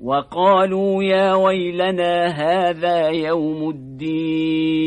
وقالوا يا ويلنا هذا يوم الدين.